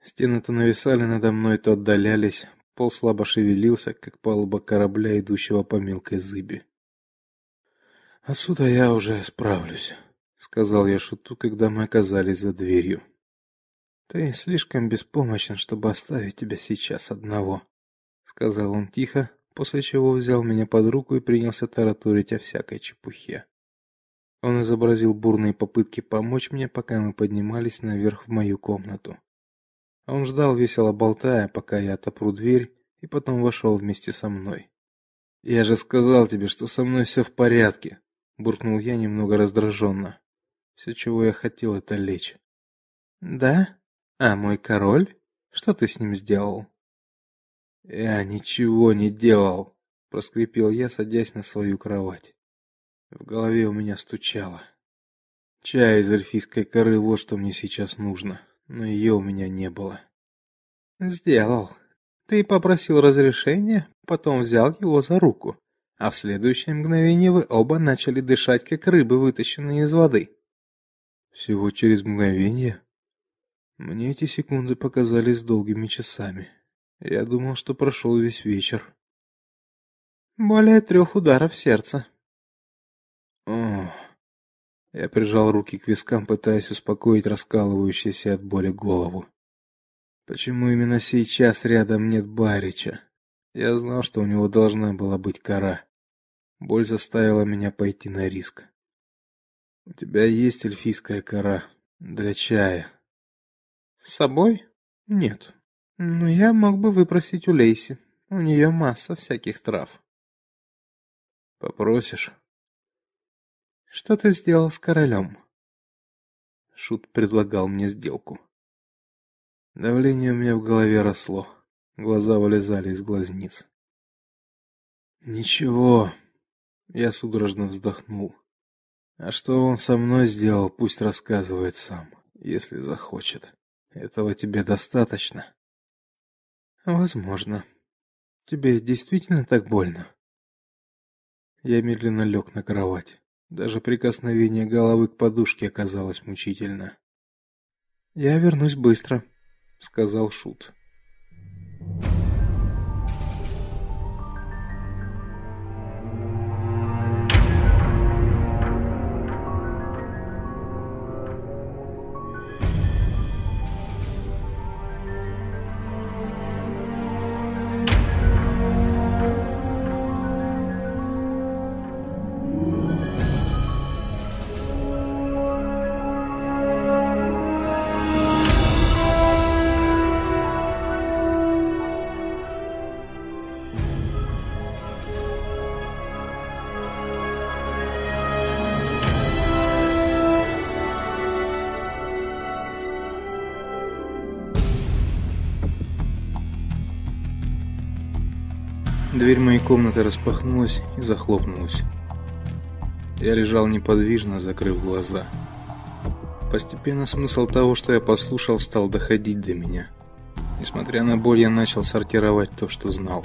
Стены то нависали надо мной, то отдалялись. Пол слабо шевелился, как палуба корабля, идущего по мелкой зыби. Отсюда я уже справлюсь, сказал я шуту, когда мы оказались за дверью. Ты слишком беспомощен, чтобы оставить тебя сейчас одного, сказал он тихо, после чего взял меня под руку и принялся тараторить о всякой чепухе. Он изобразил бурные попытки помочь мне, пока мы поднимались наверх в мою комнату. Он ждал, весело болтая, пока я отопру дверь, и потом вошел вместе со мной. Я же сказал тебе, что со мной все в порядке, буркнул я немного раздраженно. Все, чего я хотел, это лечь. Да? А мой король? Что ты с ним сделал? Я ничего не делал, проскрипел я, садясь на свою кровать. В голове у меня стучало. Чай из эльфийской коры вот что мне сейчас нужно, но ее у меня не было. Сделал. Ты попросил разрешения, потом взял его за руку, а в следующее мгновение вы оба начали дышать как рыбы, вытащенные из воды. Всего через мгновение мне эти секунды показались долгими часами. Я думал, что прошел весь вечер. Более трех ударов сердца. О. Я прижал руки к вискам, пытаясь успокоить раскалывающуюся от боли голову. Почему именно сейчас рядом нет Барича? Я знал, что у него должна была быть кора. Боль заставила меня пойти на риск. У тебя есть эльфийская кора для чая? С собой? Нет. Но я мог бы выпросить у Лейси. У нее масса всяких трав. Попросишь? Что ты сделал с королем? Шут предлагал мне сделку. Давление у меня в голове росло. Глаза вылезали из глазниц. Ничего. Я судорожно вздохнул. А что он со мной сделал, пусть рассказывает сам, если захочет. Этого тебе достаточно. Возможно. Тебе действительно так больно? Я медленно лег на кровать. Даже прикосновение головы к подушке оказалось мучительно. Я вернусь быстро, сказал шут. Моей комнаты распахнулась и захлопнулась. Я лежал неподвижно, закрыв глаза. Постепенно смысл того, что я послушал, стал доходить до меня. Несмотря на боль, я начал сортировать то, что знал.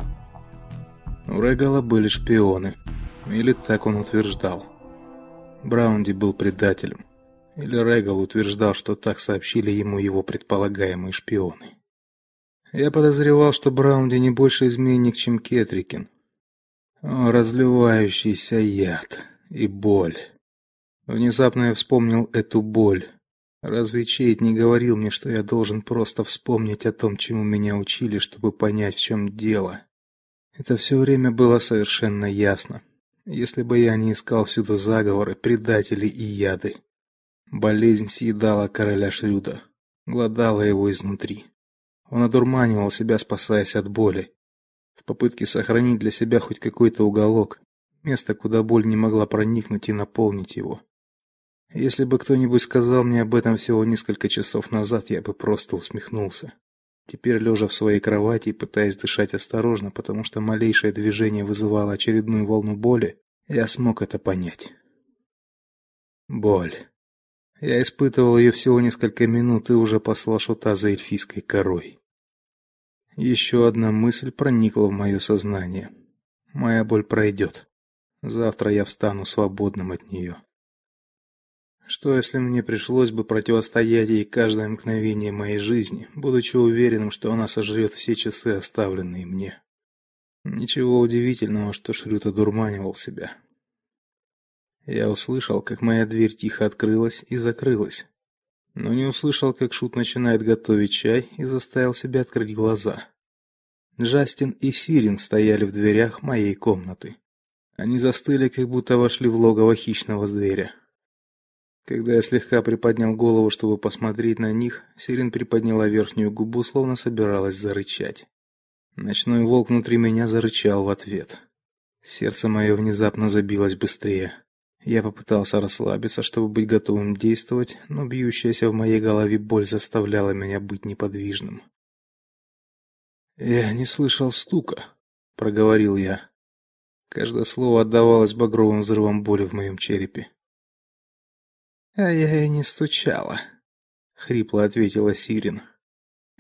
У Регала были шпионы, или так он утверждал. Браунди был предателем, или Регал утверждал, что так сообщили ему его предполагаемые шпионы. Я подозревал, что Браунди не больше изменник, чем Кетрикин. Разливающийся яд и боль. Внезапно я вспомнил эту боль. Разве Чейт не говорил мне, что я должен просто вспомнить о том, чему меня учили, чтобы понять, в чем дело? Это все время было совершенно ясно. Если бы я не искал всюду заговоры, предатели и яды. Болезнь съедала короля Шрюда, глодала его изнутри. Он одурманивал себя, спасаясь от боли, в попытке сохранить для себя хоть какой-то уголок, место, куда боль не могла проникнуть и наполнить его. Если бы кто-нибудь сказал мне об этом всего несколько часов назад, я бы просто усмехнулся. Теперь лежа в своей кровати и пытаясь дышать осторожно, потому что малейшее движение вызывало очередную волну боли, я смог это понять. Боль. Я испытывал ее всего несколько минут и уже послал шута за эльфийской корой. Еще одна мысль проникла в мое сознание. Моя боль пройдет. Завтра я встану свободным от нее. Что если мне пришлось бы противостоять ей каждое мгновение моей жизни, будучи уверенным, что она сожрет все часы, оставленные мне? Ничего удивительного, что Шрют одурманивал себя. Я услышал, как моя дверь тихо открылась и закрылась, но не услышал, как Шут начинает готовить чай и заставил себя открыть глаза. Джастин и Сирин стояли в дверях моей комнаты. Они застыли, как будто вошли в логово хищного зверя. Когда я слегка приподнял голову, чтобы посмотреть на них, Сирин приподняла верхнюю губу, словно собиралась зарычать. Ночной волк внутри меня зарычал в ответ. Сердце мое внезапно забилось быстрее. Я попытался расслабиться, чтобы быть готовым действовать, но бьющаяся в моей голове боль заставляла меня быть неподвижным. Я не слышал стука, проговорил я. Каждое слово отдавалось багровым взрывом боли в моем черепе. А я и не стучала, хрипло ответила Сирин.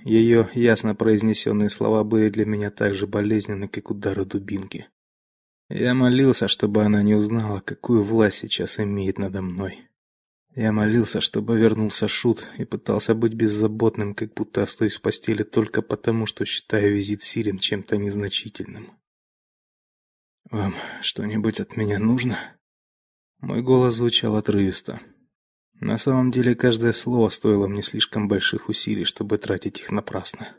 Ее ясно произнесенные слова были для меня так же болезненны, как удары дубинки. Я молился, чтобы она не узнала, какую власть сейчас имеет надо мной. Я молился, чтобы вернулся шут и пытался быть беззаботным, как будто остаюсь в постели только потому, что считаю визит Сирин чем-то незначительным. Вам что-нибудь от меня нужно? Мой голос звучал отрывисто. На самом деле каждое слово стоило мне слишком больших усилий, чтобы тратить их напрасно.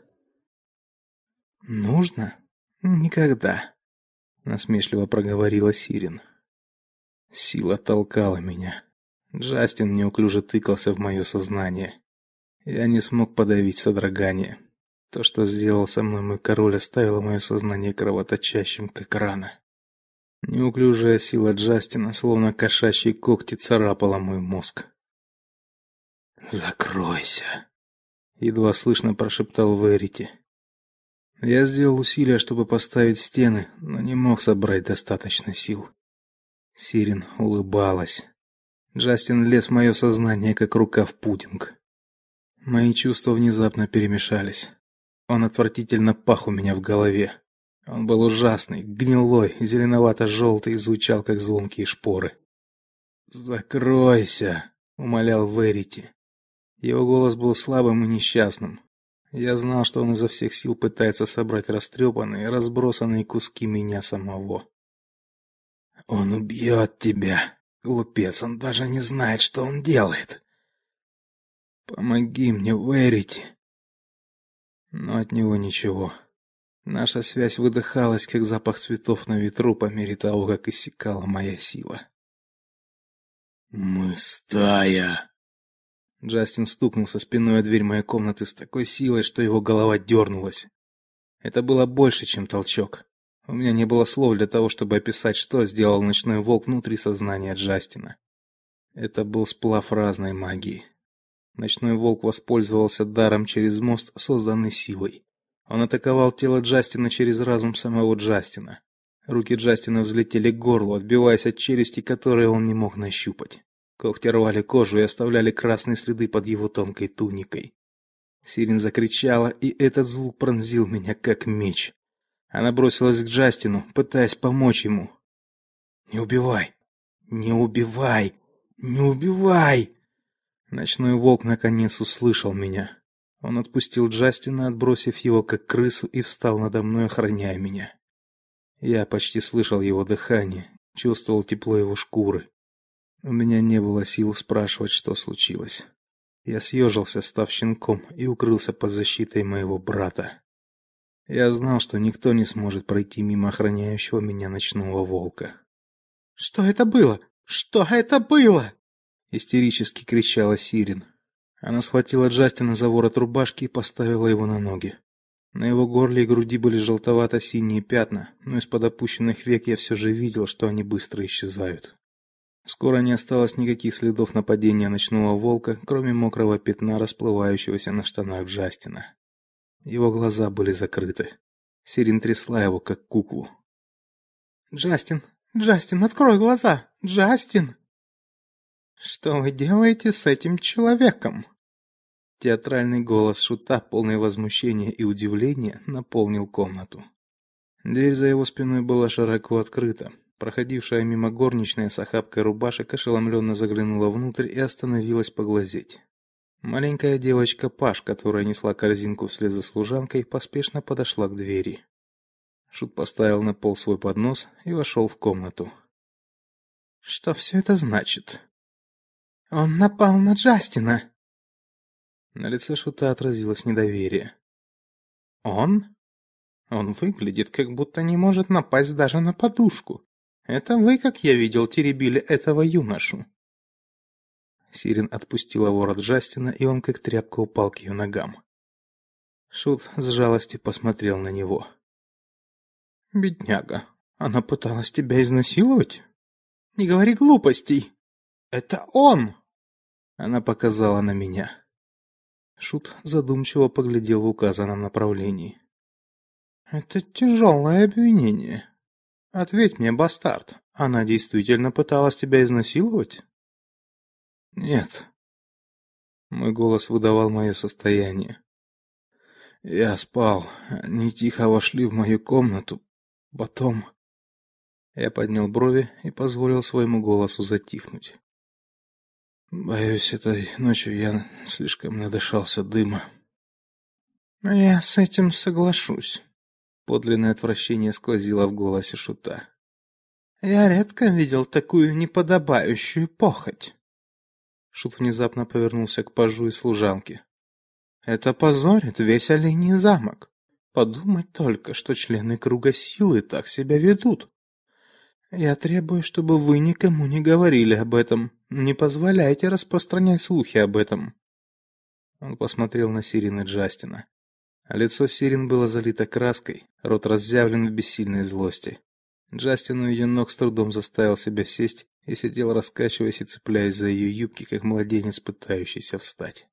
Нужно? Никогда, насмешливо проговорила Сирин. Сила толкала меня. Джастин неуклюже тыкался в мое сознание. Я не смог подавить содрогание. То, что сделал со мной мой король, оставило мое сознание кровоточащим, как рана. Неуклюжая сила Джастина, словно кошачьи когти, царапала мой мозг. Закройся, едва слышно прошептал Верити. Я сделал усилия, чтобы поставить стены, но не мог собрать достаточно сил. Сирин улыбалась. Джастин лез в мое сознание, как рука в пудинг. Мои чувства внезапно перемешались. Он отвратительно пах у меня в голове. Он был ужасный, гнилой, зеленовато желтый и звучал как звонкие шпоры. "Закройся", умолял Верити. Его голос был слабым и несчастным. Я знал, что он изо всех сил пытается собрать растрепанные, разбросанные куски меня самого. Он убьет тебя, глупец, он даже не знает, что он делает. Помоги мне, Верити. Но от него ничего. Наша связь выдыхалась, как запах цветов на ветру по мере того, как иссякала моя сила. Мы стая, Джастин стукнулся спиной о дверь моей комнаты с такой силой, что его голова дернулась. Это было больше, чем толчок. У меня не было слов для того, чтобы описать, что сделал ночной волк внутри сознания Джастина. Это был сплав разной магии. Ночной волк воспользовался даром через мост, созданный силой. Он атаковал тело Джастина через разум самого Джастина. Руки Джастина взлетели к горлу, отбиваясь от челюсти, которые он не мог нащупать. Когти рвали кожу и оставляли красные следы под его тонкой туникой. Сирин закричала, и этот звук пронзил меня как меч. Она бросилась к Джастину, пытаясь помочь ему. Не убивай. Не убивай. Не убивай. Ночной волк наконец услышал меня. Он отпустил Джастина, отбросив его как крысу, и встал надо мной, охраняя меня. Я почти слышал его дыхание, чувствовал тепло его шкуры. У меня не было сил спрашивать, что случилось. Я съежился, став щенком, и укрылся под защитой моего брата. Я знал, что никто не сможет пройти мимо охраняющего меня ночного волка. Что это было? Что это было? истерически кричала Сирин. Она схватила Джастина за ворот рубашки и поставила его на ноги. На его горле и груди были желтовато-синие пятна, но из-под опущенных век я все же видел, что они быстро исчезают. Скоро не осталось никаких следов нападения ночного волка, кроме мокрого пятна, расплывающегося на штанах Джастина. Его глаза были закрыты. Сирин трясла его как куклу. Джастин, Джастин, открой глаза. Джастин. Что вы делаете с этим человеком? Театральный голос шута, полный возмущения и удивления, наполнил комнату. Дверь за его спиной была широко открыта. Проходившая мимо горничная с охапкой рубашек ошеломленно заглянула внутрь и остановилась поглазеть. Маленькая девочка Паш, которая несла корзинку вслед за служанкой, поспешно подошла к двери. Шут поставил на пол свой поднос и вошел в комнату. Что все это значит? Он напал на Джастина. На лице Шута отразилось недоверие. Он? Он выглядит, как будто не может напасть даже на подушку. Это вы, как я видел, теребили этого юношу. Сирин отпустила ворот Джастина, и он как тряпка упал к ее ногам. Шут с жалостью посмотрел на него. Бедняга, она пыталась тебя изнасиловать? Не говори глупостей. Это он. Она показала на меня. Шут задумчиво поглядел в указанном направлении. Это тяжелое обвинение. Ответь мне, бастард, она действительно пыталась тебя изнасиловать? Нет. Мой голос выдавал мое состояние. Я спал. Они тихо вошли в мою комнату. Потом я поднял брови и позволил своему голосу затихнуть. Боюсь, этой ночью я слишком надышался дыма. Я с этим соглашусь. Подлинное отвращение сквозило в голосе шута. Я редко видел такую неподобающую похоть. Шут внезапно повернулся к пажу и служанке. Это позорит весь оленей замок. Подумать только, что члены круга силы так себя ведут. Я требую, чтобы вы никому не говорили об этом. Не позволяйте распространять слухи об этом. Он посмотрел на Сирин и Джастина. Лицо Сирин было залито краской, рот разъявлен в бессильной злости. Джастин у ее ног с трудом заставил себя сесть и сидел, раскачиваясь и цепляясь за ее юбки, как младенец, пытающийся встать.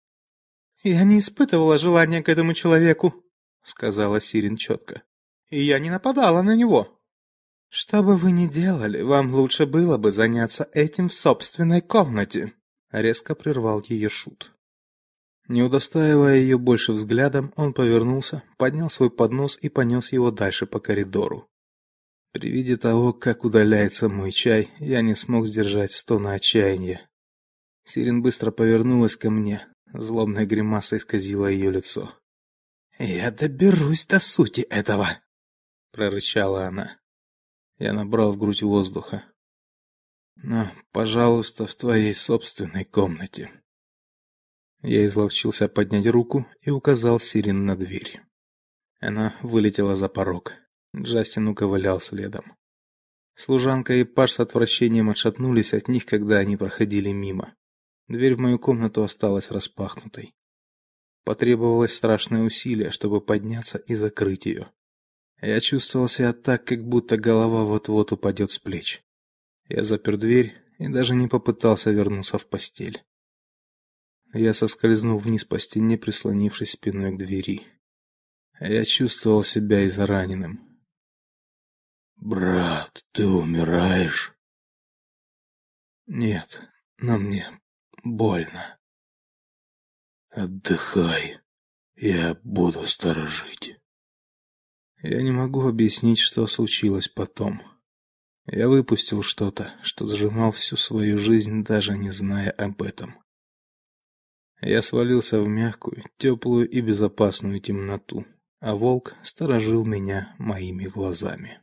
«Я не испытывала желания к этому человеку», — сказала Сирин четко. «И я не нападала на него». «Что бы вы ни делали, вам лучше было бы заняться этим в собственной комнате», — резко прервал ее шут. Не удостаивая ее больше взглядом, он повернулся, поднял свой поднос и понес его дальше по коридору. При виде того, как удаляется мой чай, я не смог сдержать стона отчаяния. Сирин быстро повернулась ко мне, злобная гримаса исказила ее лицо. "Я доберусь до сути этого", прорычала она. Я набрал в грудь воздуха. "Но, пожалуйста, в твоей собственной комнате". Я изловчился поднять руку и указал Сирин на дверь. Она вылетела за порог. Джастин уковылял следом. Служанка и Паш с отвращением отшатнулись от них, когда они проходили мимо. Дверь в мою комнату осталась распахнутой. Потребовалось страшное усилие, чтобы подняться и закрыть ее. Я чувствовал себя так, как будто голова вот-вот упадет с плеч. Я запер дверь и даже не попытался вернуться в постель. Я соскользнул вниз по стене, прислонившись спиной к двери. Я чувствовал себя израненным. Брат, ты умираешь? Нет, но мне больно. Отдыхай. Я буду сторожить. Я не могу объяснить, что случилось потом. Я выпустил что-то, что зажимал всю свою жизнь, даже не зная об этом. Я свалился в мягкую, теплую и безопасную темноту, а волк сторожил меня моими глазами.